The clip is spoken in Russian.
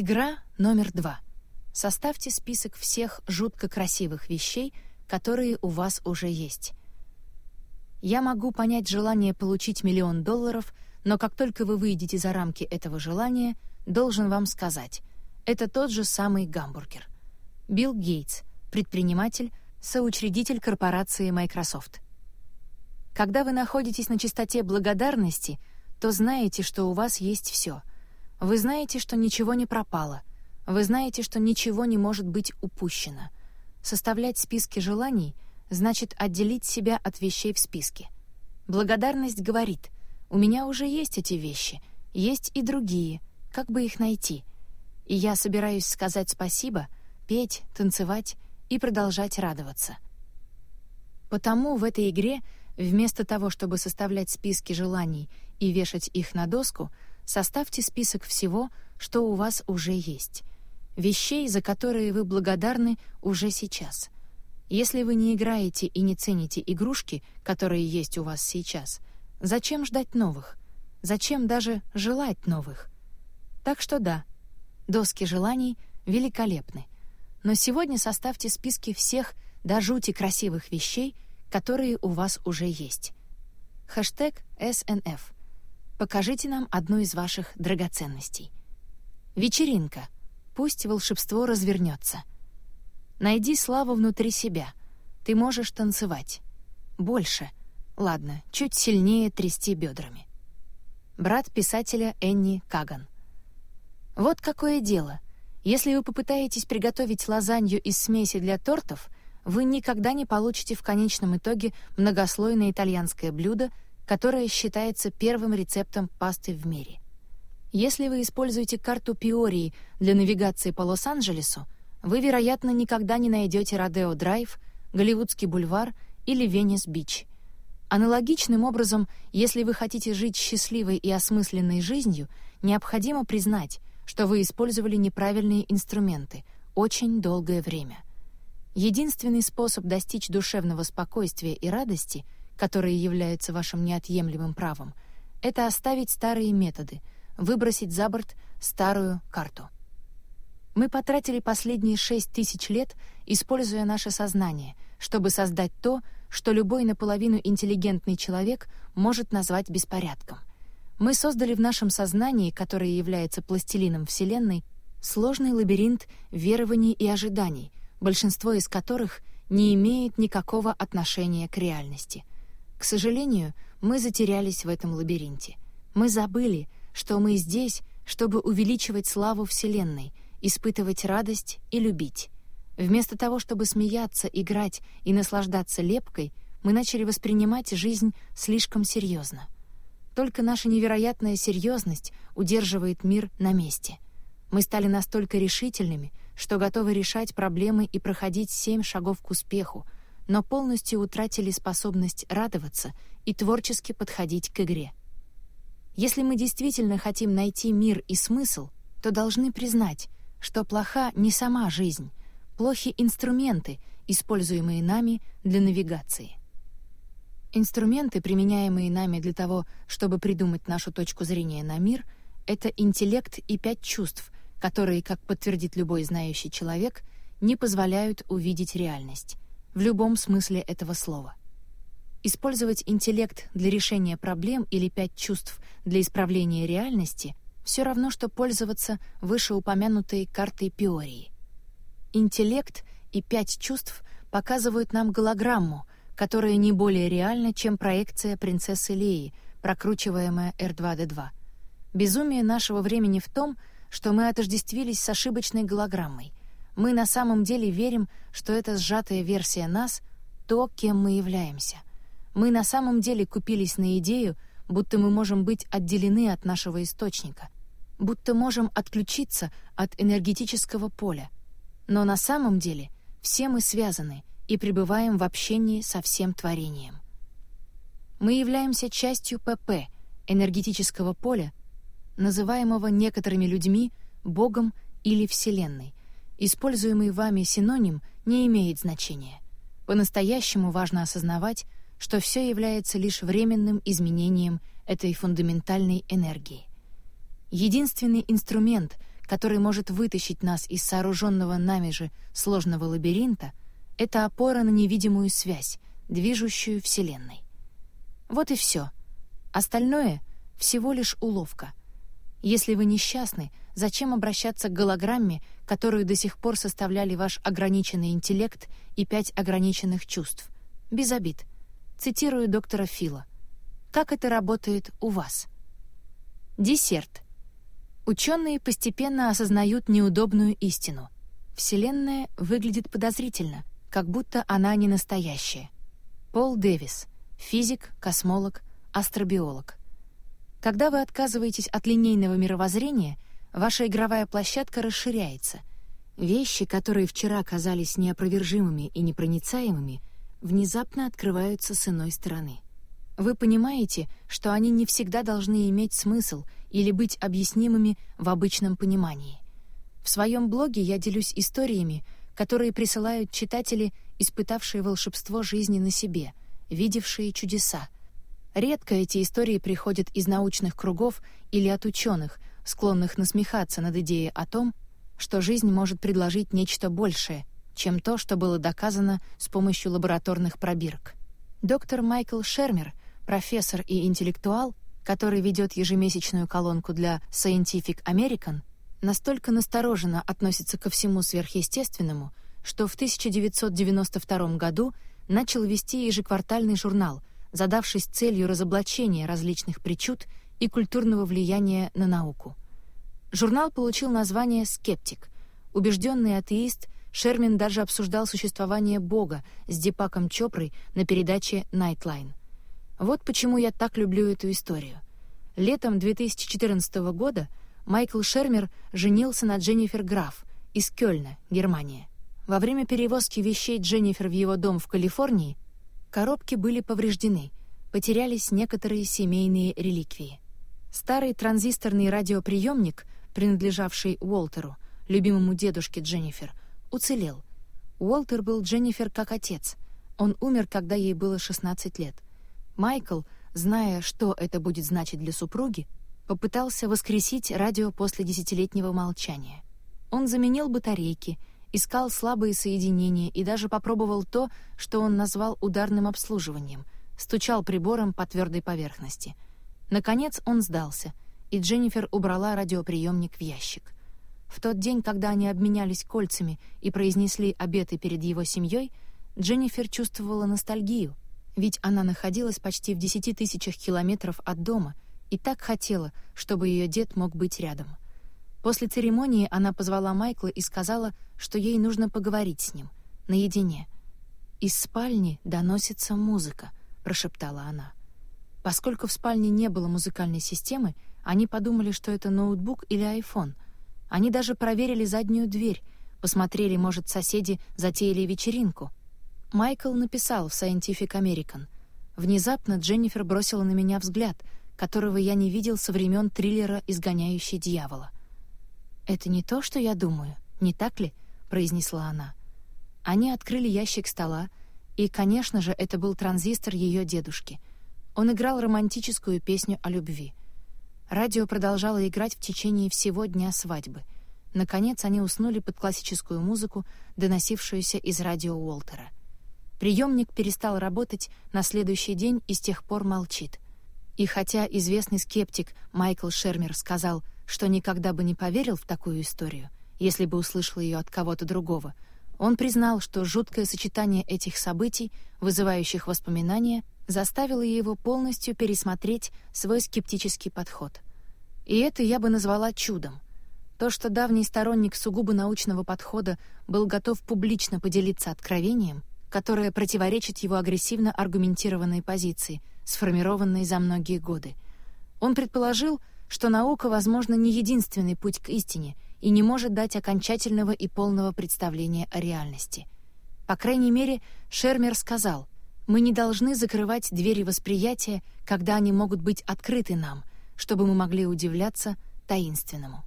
Игра номер два. Составьте список всех жутко красивых вещей, которые у вас уже есть. Я могу понять желание получить миллион долларов, но как только вы выйдете за рамки этого желания, должен вам сказать, это тот же самый гамбургер. Билл Гейтс, предприниматель, соучредитель корпорации Microsoft. Когда вы находитесь на чистоте благодарности, то знаете, что у вас есть все. Вы знаете, что ничего не пропало. Вы знаете, что ничего не может быть упущено. Составлять списки желаний значит отделить себя от вещей в списке. Благодарность говорит, у меня уже есть эти вещи, есть и другие, как бы их найти? И я собираюсь сказать спасибо, петь, танцевать и продолжать радоваться. Потому в этой игре вместо того, чтобы составлять списки желаний и вешать их на доску, составьте список всего, что у вас уже есть. Вещей, за которые вы благодарны уже сейчас. Если вы не играете и не цените игрушки, которые есть у вас сейчас, зачем ждать новых? Зачем даже желать новых? Так что да, доски желаний великолепны. Но сегодня составьте списки всех до жути красивых вещей, которые у вас уже есть. Хэштег СНФ. Покажите нам одну из ваших драгоценностей. Вечеринка. Пусть волшебство развернется. Найди славу внутри себя. Ты можешь танцевать. Больше. Ладно, чуть сильнее трясти бедрами. Брат писателя Энни Каган. Вот какое дело. Если вы попытаетесь приготовить лазанью из смеси для тортов, вы никогда не получите в конечном итоге многослойное итальянское блюдо которая считается первым рецептом пасты в мире. Если вы используете карту Пиории для навигации по Лос-Анджелесу, вы, вероятно, никогда не найдете Родео Драйв, Голливудский бульвар или Венес-Бич. Аналогичным образом, если вы хотите жить счастливой и осмысленной жизнью, необходимо признать, что вы использовали неправильные инструменты очень долгое время. Единственный способ достичь душевного спокойствия и радости — которые являются вашим неотъемлемым правом, это оставить старые методы, выбросить за борт старую карту. Мы потратили последние шесть тысяч лет, используя наше сознание, чтобы создать то, что любой наполовину интеллигентный человек может назвать беспорядком. Мы создали в нашем сознании, которое является пластилином Вселенной, сложный лабиринт верований и ожиданий, большинство из которых не имеет никакого отношения к реальности — к сожалению, мы затерялись в этом лабиринте. Мы забыли, что мы здесь, чтобы увеличивать славу Вселенной, испытывать радость и любить. Вместо того, чтобы смеяться, играть и наслаждаться лепкой, мы начали воспринимать жизнь слишком серьезно. Только наша невероятная серьезность удерживает мир на месте. Мы стали настолько решительными, что готовы решать проблемы и проходить семь шагов к успеху — но полностью утратили способность радоваться и творчески подходить к игре. Если мы действительно хотим найти мир и смысл, то должны признать, что плоха не сама жизнь, плохи инструменты, используемые нами для навигации. Инструменты, применяемые нами для того, чтобы придумать нашу точку зрения на мир, это интеллект и пять чувств, которые, как подтвердит любой знающий человек, не позволяют увидеть реальность в любом смысле этого слова. Использовать интеллект для решения проблем или пять чувств для исправления реальности все равно, что пользоваться вышеупомянутой картой Пиории. Интеллект и пять чувств показывают нам голограмму, которая не более реальна, чем проекция принцессы Леи, прокручиваемая R2-D2. Безумие нашего времени в том, что мы отождествились с ошибочной голограммой, мы на самом деле верим, что это сжатая версия нас — то, кем мы являемся. Мы на самом деле купились на идею, будто мы можем быть отделены от нашего источника, будто можем отключиться от энергетического поля. Но на самом деле все мы связаны и пребываем в общении со всем творением. Мы являемся частью ПП, энергетического поля, называемого некоторыми людьми Богом или Вселенной, Используемый вами синоним не имеет значения. По-настоящему важно осознавать, что все является лишь временным изменением этой фундаментальной энергии. Единственный инструмент, который может вытащить нас из сооруженного нами же сложного лабиринта, это опора на невидимую связь, движущую Вселенной. Вот и все. Остальное — всего лишь уловка. Если вы несчастны, зачем обращаться к голограмме, которую до сих пор составляли ваш ограниченный интеллект и пять ограниченных чувств? Без обид. Цитирую доктора Фила. Как это работает у вас? Десерт. Ученые постепенно осознают неудобную истину. Вселенная выглядит подозрительно, как будто она не настоящая. Пол Дэвис, физик, космолог, астробиолог. Когда вы отказываетесь от линейного мировоззрения, ваша игровая площадка расширяется. Вещи, которые вчера казались неопровержимыми и непроницаемыми, внезапно открываются с иной стороны. Вы понимаете, что они не всегда должны иметь смысл или быть объяснимыми в обычном понимании. В своем блоге я делюсь историями, которые присылают читатели, испытавшие волшебство жизни на себе, видевшие чудеса, Редко эти истории приходят из научных кругов или от ученых, склонных насмехаться над идеей о том, что жизнь может предложить нечто большее, чем то, что было доказано с помощью лабораторных пробирок. Доктор Майкл Шермер, профессор и интеллектуал, который ведет ежемесячную колонку для Scientific American, настолько настороженно относится ко всему сверхъестественному, что в 1992 году начал вести ежеквартальный журнал — задавшись целью разоблачения различных причуд и культурного влияния на науку. Журнал получил название «Скептик». Убежденный атеист, Шермин даже обсуждал существование Бога с Дипаком Чопрой на передаче «Nightline». Вот почему я так люблю эту историю. Летом 2014 года Майкл Шермер женился на Дженнифер Граф из Кёльна, Германия. Во время перевозки вещей Дженнифер в его дом в Калифорнии Коробки были повреждены, потерялись некоторые семейные реликвии. Старый транзисторный радиоприемник, принадлежавший Уолтеру, любимому дедушке Дженнифер, уцелел. Уолтер был Дженнифер как отец. Он умер, когда ей было 16 лет. Майкл, зная, что это будет значить для супруги, попытался воскресить радио после десятилетнего молчания. Он заменил батарейки, искал слабые соединения и даже попробовал то, что он назвал ударным обслуживанием, стучал прибором по твердой поверхности. Наконец он сдался, и Дженнифер убрала радиоприемник в ящик. В тот день, когда они обменялись кольцами и произнесли обеты перед его семьей, Дженнифер чувствовала ностальгию, ведь она находилась почти в десяти тысячах километров от дома и так хотела, чтобы ее дед мог быть рядом — После церемонии она позвала Майкла и сказала, что ей нужно поговорить с ним, наедине. «Из спальни доносится музыка», — прошептала она. Поскольку в спальне не было музыкальной системы, они подумали, что это ноутбук или айфон. Они даже проверили заднюю дверь, посмотрели, может, соседи затеяли вечеринку. Майкл написал в Scientific American. Внезапно Дженнифер бросила на меня взгляд, которого я не видел со времен триллера «Изгоняющий дьявола». «Это не то, что я думаю, не так ли?» — произнесла она. Они открыли ящик стола, и, конечно же, это был транзистор ее дедушки. Он играл романтическую песню о любви. Радио продолжало играть в течение всего дня свадьбы. Наконец они уснули под классическую музыку, доносившуюся из радио Уолтера. Приемник перестал работать на следующий день и с тех пор молчит. И хотя известный скептик Майкл Шермер сказал — что никогда бы не поверил в такую историю, если бы услышал ее от кого-то другого. Он признал, что жуткое сочетание этих событий, вызывающих воспоминания, заставило его полностью пересмотреть свой скептический подход. И это я бы назвала чудом. То, что давний сторонник сугубо научного подхода был готов публично поделиться откровением, которое противоречит его агрессивно аргументированной позиции, сформированной за многие годы. Он предположил, что наука, возможно, не единственный путь к истине и не может дать окончательного и полного представления о реальности. По крайней мере, Шермер сказал, «Мы не должны закрывать двери восприятия, когда они могут быть открыты нам, чтобы мы могли удивляться таинственному».